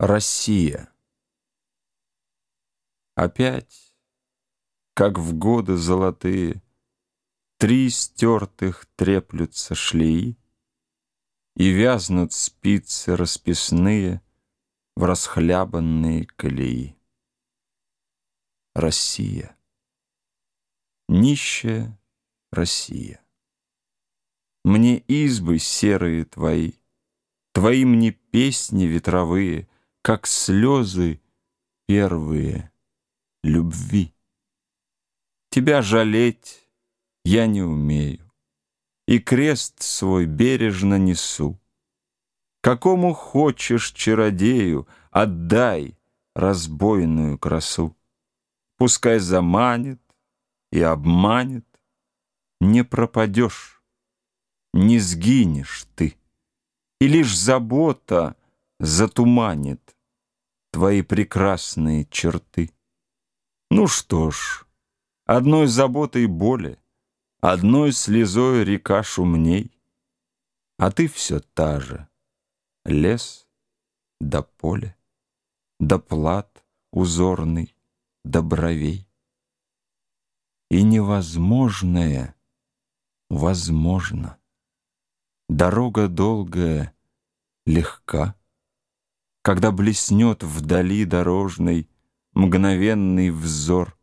Россия. Опять, как в годы золотые, Три стертых треплются шлеи, И вязнут спицы расписные В расхлябанные колеи. Россия. Нищая Россия. Мне избы серые твои, Твои мне песни ветровые, как слезы первые любви. Тебя жалеть я не умею, и крест свой бережно несу. Какому хочешь чародею отдай разбойную красу. Пускай заманит и обманет, не пропадешь, не сгинешь ты, и лишь забота затуманит твои прекрасные черты. Ну что ж, одной заботой боли, одной слезой река шумней, а ты все та же, лес да поле, да плат узорный, да бровей. И невозможное возможно. Дорога долгая, легка, когда блеснет вдали дорожный Мгновенный взор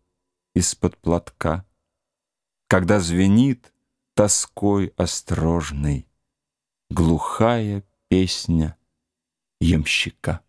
из-под платка, Когда звенит тоской острожной Глухая песня ямщика.